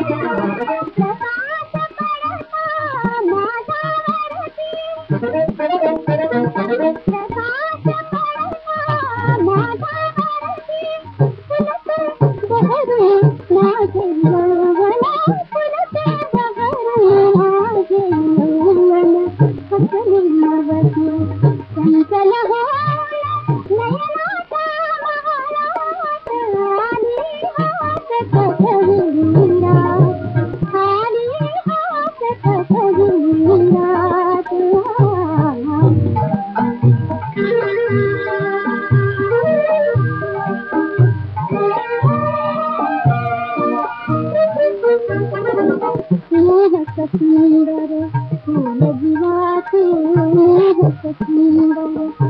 Thank you. 君だろ、この疑惑を解く君だろ。